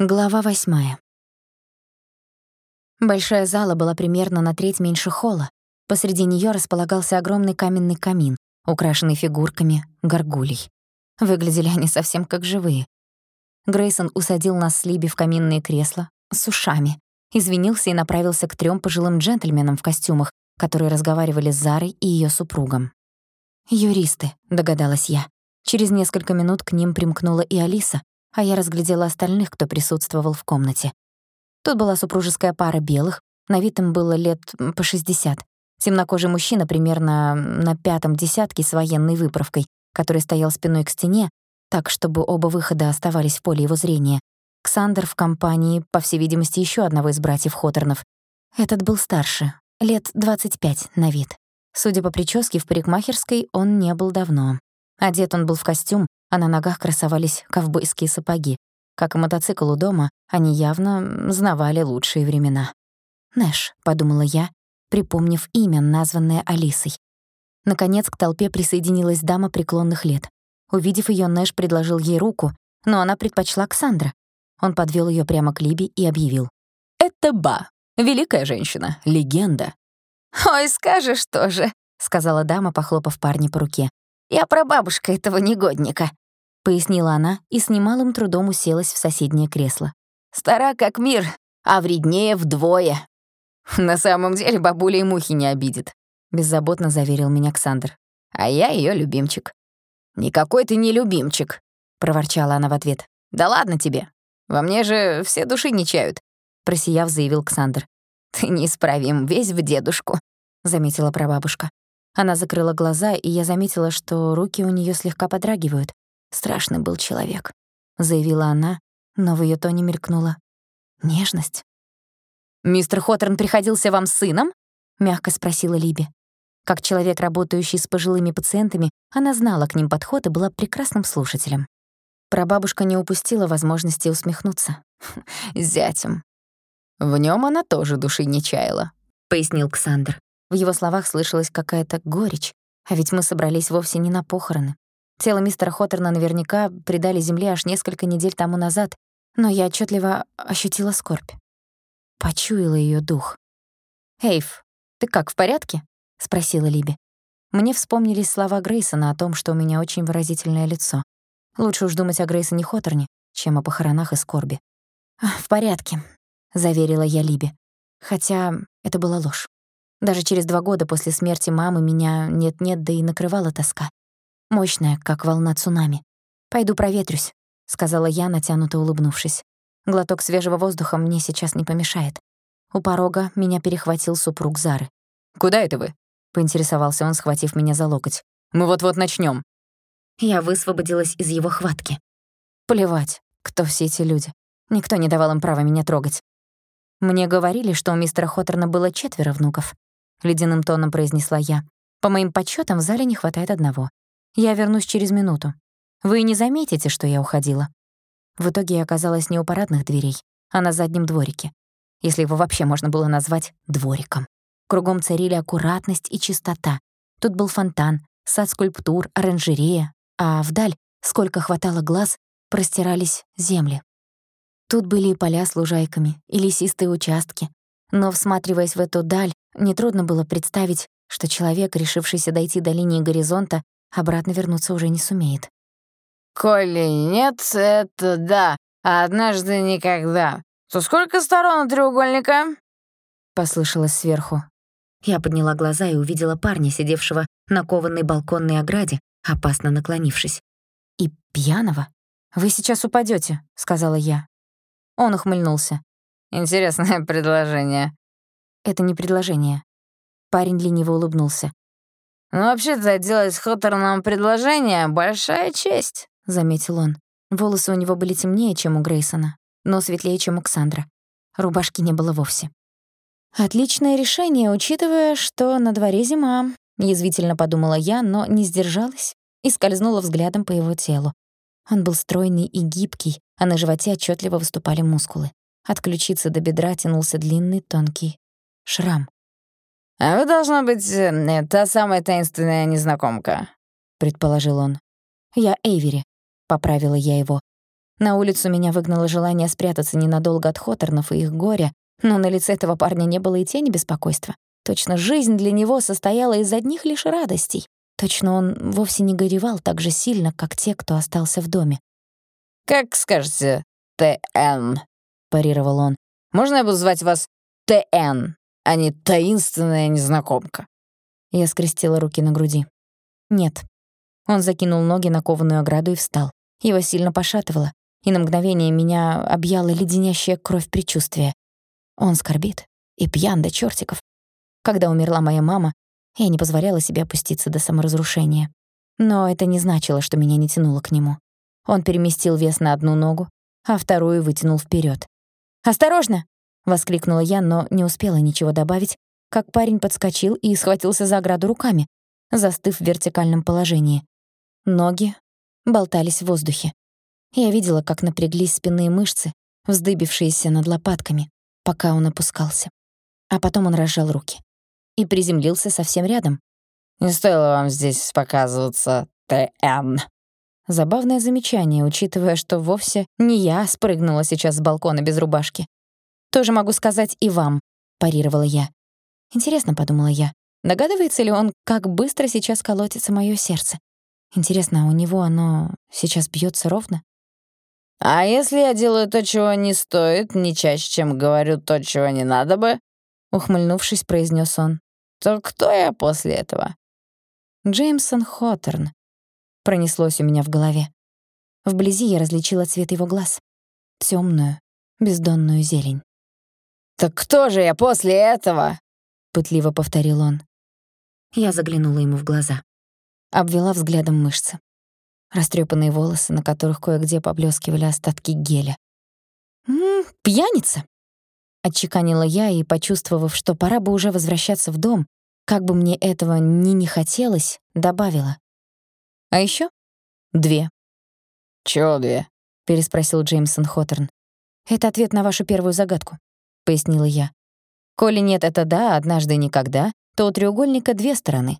Глава восьмая. Большая зала была примерно на треть меньше холла. Посреди неё располагался огромный каменный камин, украшенный фигурками горгулей. Выглядели они совсем как живые. Грейсон усадил нас с Либи в каминные кресла с ушами, извинился и направился к трём пожилым джентльменам в костюмах, которые разговаривали с Зарой и её супругом. «Юристы», — догадалась я. Через несколько минут к ним примкнула и Алиса, а я разглядела остальных, кто присутствовал в комнате. Тут была супружеская пара белых, на вид им было лет по 60. Темнокожий мужчина примерно на пятом десятке с военной выправкой, который стоял спиной к стене, так, чтобы оба выхода оставались в поле его зрения. Ксандер в компании, по всей видимости, еще одного из братьев Хоторнов. Этот был старше, лет 25 на вид. Судя по прическе в парикмахерской, он не был давно. Одет он был в костюм, а на ногах красовались ковбойские сапоги. Как и мотоцикл у дома, они явно знавали лучшие времена. «Нэш», — подумала я, припомнив имя, названное Алисой. Наконец к толпе присоединилась дама преклонных лет. Увидев её, Нэш предложил ей руку, но она предпочла Ксандра. Он подвёл её прямо к Либи и объявил. «Это Ба, великая женщина, легенда». «Ой, скажешь тоже», — сказала дама, похлопав парня по руке. «Я прабабушка этого негодника», — пояснила она и с немалым трудом уселась в соседнее кресло. «Стара как мир, а вреднее вдвое». «На самом деле бабуля и мухи не обидит», — беззаботно заверил меня Ксандр. «А я её любимчик». «Никакой ты не любимчик», — проворчала она в ответ. «Да ладно тебе. Во мне же все души не чают», — просияв, заявил Ксандр. «Ты неисправим, весь в дедушку», — заметила прабабушка. Она закрыла глаза, и я заметила, что руки у неё слегка подрагивают. Страшный был человек, заявила она, но в её тоне мелькнула нежность. Мистер Хоттерн приходился вам сыном? мягко спросила Либи. Как человек, работающий с пожилыми пациентами, она знала к ним подход и была прекрасным слушателем. Прабабушка не упустила возможности усмехнуться. «Зятем». «В нём она тоже души не чаяла», — пояснил Ксандр. В его словах слышалась какая-то горечь, а ведь мы собрались вовсе не на похороны. Тело мистера Хоттерна наверняка предали земле аж несколько недель тому назад, но я отчетливо ощутила скорбь. Почуяла ее дух. «Эйв, ты как, в порядке?» — спросила Либи. Мне вспомнились слова Грейсона о том, что у меня очень выразительное лицо. Лучше уж думать о Грейсоне Хоттерне, чем о похоронах и скорби. «В порядке», — заверила я Либи. Хотя это была ложь. Даже через два года после смерти мамы меня нет-нет, да и накрывала тоска. Мощная, как волна цунами. «Пойду проветрюсь», — сказала я, натянуто улыбнувшись. Глоток свежего воздуха мне сейчас не помешает. У порога меня перехватил супруг Зары. «Куда это вы?» — поинтересовался он, схватив меня за локоть. «Мы вот-вот начнём». Я высвободилась из его хватки. Плевать, кто все эти люди. Никто не давал им права меня трогать. Мне говорили, что у мистера Хоттерна было четверо внуков. — ледяным тоном произнесла я. «По моим подсчётам, в зале не хватает одного. Я вернусь через минуту. Вы не заметите, что я уходила». В итоге я оказалась не у парадных дверей, а на заднем дворике, если его вообще можно было назвать двориком. Кругом царили аккуратность и чистота. Тут был фонтан, сад скульптур, оранжерея, а вдаль, сколько хватало глаз, простирались земли. Тут были и поля с лужайками, и лесистые участки. Но, всматриваясь в эту даль, Нетрудно было представить, что человек, решившийся дойти до линии горизонта, обратно вернуться уже не сумеет. «Коли нет, это да, а однажды никогда. То сколько сторон у треугольника?» Послышалось сверху. Я подняла глаза и увидела парня, сидевшего на кованой балконной ограде, опасно наклонившись. И пьяного. «Вы сейчас упадёте», — сказала я. Он ухмыльнулся. «Интересное предложение. Это не предложение. Парень лениво улыбнулся. «Ну, вообще-то делать Хоттернам предложение — большая честь», — заметил он. Волосы у него были темнее, чем у Грейсона, но светлее, чем у Ксандра. Рубашки не было вовсе. «Отличное решение, учитывая, что на дворе зима», — язвительно подумала я, но не сдержалась и скользнула взглядом по его телу. Он был стройный и гибкий, а на животе отчетливо выступали мускулы. От ключицы до бедра тянулся длинный, тонкий шрам. «А вы, должна быть, э, та самая таинственная незнакомка», — предположил он. «Я Эйвери», — поправила я его. На улицу меня выгнало желание спрятаться ненадолго от Хоторнов и их горя, но на лице этого парня не было и тени беспокойства. Точно жизнь для него состояла из одних лишь радостей. Точно он вовсе не горевал так же сильно, как те, кто остался в доме. «Как скажете, ТН», — парировал он. «Можно я буду звать вас ТН, а не таинственная незнакомка?» Я скрестила руки на груди. «Нет». Он закинул ноги на кованую ограду и встал. Его сильно пошатывало, и на мгновение меня объяла леденящая кровь предчувствия. Он скорбит и пьян до чертиков. Когда умерла моя мама, я не позволяла себе опуститься до саморазрушения. Но это не значило, что меня не тянуло к нему. Он переместил вес на одну ногу, а вторую вытянул вперед. «Осторожно!» — воскликнула я, но не успела ничего добавить, как парень подскочил и схватился за ограду руками, застыв в вертикальном положении. Ноги болтались в воздухе. Я видела, как напряглись спинные мышцы, вздыбившиеся над лопатками, пока он опускался. А потом он разжал руки и приземлился совсем рядом. «Не стоило вам здесь показываться, ТН». Забавное замечание, учитывая, что вовсе не я спрыгнула сейчас с балкона без рубашки. «Тоже могу сказать и вам», — парировала я. «Интересно», — подумала я, догадывается ли он, как быстро сейчас колотится моё сердце? Интересно, а у него оно сейчас бьётся ровно? «А если я делаю то, чего не стоит, не чаще, чем говорю то, чего не надо бы?» Ухмыльнувшись, произнёс он. То кто я после этого? Джеймсон Хоттерн. Пронеслось у меня в голове. Вблизи я различила цвет его глаз. Тёмную, бездонную зелень. «Так кто же я после этого?» — пытливо повторил он. Я заглянула ему в глаза. Обвела взглядом мышцы. Растрёпанные волосы, на которых кое-где поблескивали остатки геля. «М -м, «Пьяница!» Отчеканила я и, почувствовав, что пора бы уже возвращаться в дом, как бы мне этого ни не хотелось, добавила. «А ещё две». «Чего две?» — переспросил Джеймсон Хоттерн. «Это ответ на вашу первую загадку», — пояснила я. «Коли нет, это да, однажды никогда, то у треугольника две стороны».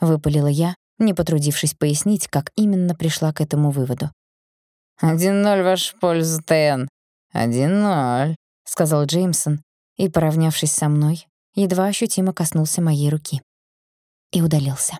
Выпалила я, не потрудившись пояснить, как именно пришла к этому выводу. «Один ноль ваш пользу, Тен. Один ноль». — сказал Джеймсон и, поравнявшись со мной, едва ощутимо коснулся моей руки и удалился.